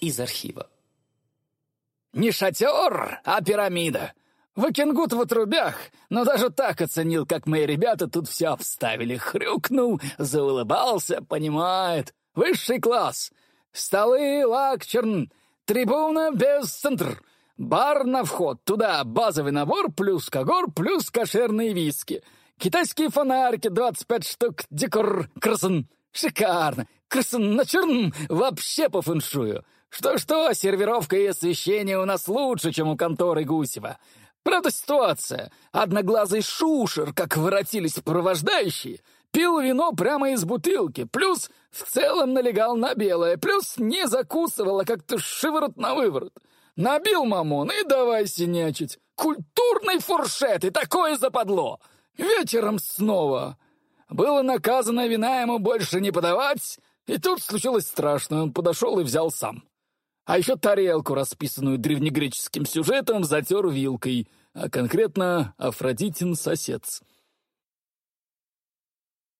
из архива. «Не шатер, а пирамида. Вакингут в отрубях, но даже так оценил, как мои ребята тут все обставили. Хрюкнул, заулыбался, понимает. Высший класс. Столы, лакчерн, трибуна без центр». Бар на вход. Туда базовый набор, плюс когор, плюс кошерные виски. Китайские фонарики, 25 штук, декор, красн. Шикарно. Красн на черн. Вообще по фэншую. Что-что, сервировка и освещение у нас лучше, чем у конторы Гусева. Правда, ситуация. Одноглазый шушер, как воротились провождающие, пил вино прямо из бутылки, плюс в целом налегал на белое, плюс не закусывал, а как-то шиворот на выворот. Набил мамон и давай синячить. Культурный фуршет, и такое западло. Вечером снова. Было наказано вина ему больше не подавать, и тут случилось страшное, он подошел и взял сам. А еще тарелку, расписанную древнегреческим сюжетом, затер вилкой, а конкретно Афродитин сосец —